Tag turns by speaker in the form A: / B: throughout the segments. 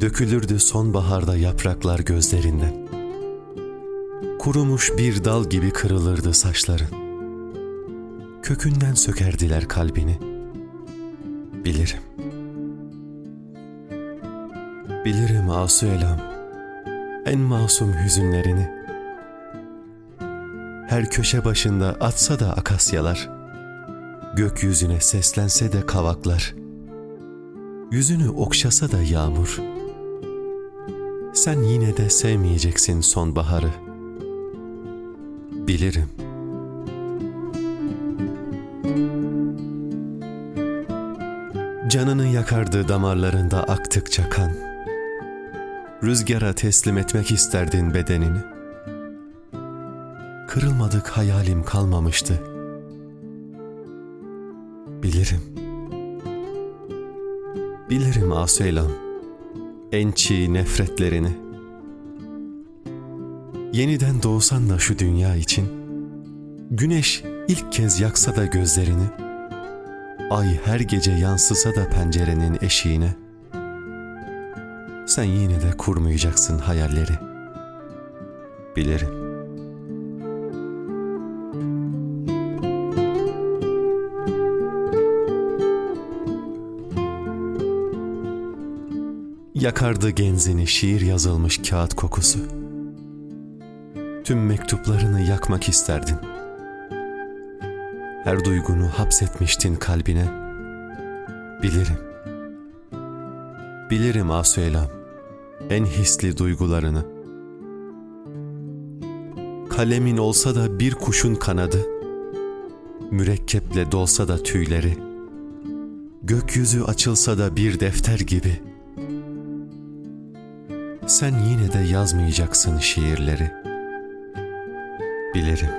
A: Dökülürdü sonbaharda yapraklar gözlerinden. Kurumuş bir dal gibi kırılırdı saçların. Kökünden sökerdiler kalbini. Bilirim. Bilirim asu elam, en masum hüzünlerini. Her köşe başında atsa da akasyalar, gökyüzüne seslense de kavaklar, yüzünü okşasa da yağmur. Sen yine de sevmeyeceksin sonbaharı. Bilirim. Canını yakardı damarlarında aktıkça kan. Rüzgara teslim etmek isterdin bedenini. Kırılmadık hayalim kalmamıştı. Bilirim. Bilirim Asuylam, en çiğ nefretlerini. Yeniden doğsan da şu dünya için, güneş ilk kez yaksa da gözlerini, ay her gece yansısa da pencerenin eşiğine, sen yine de kurmayacaksın hayalleri. Bilirim. Yakardı genzini şiir yazılmış kağıt kokusu. Tüm mektuplarını yakmak isterdin. Her duygunu hapsetmiştin kalbine. Bilirim. Bilirim Asuelam, en hisli duygularını. Kalemin olsa da bir kuşun kanadı, mürekkeple dolsa da tüyleri, gökyüzü açılsa da bir defter gibi.'' Sen yine de yazmayacaksın şiirleri. Bilirim.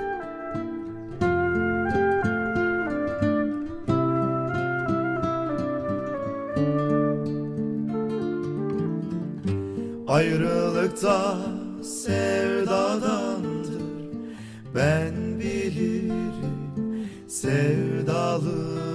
B: Ayrılıkta sevdadandır Ben bilirim sevdalı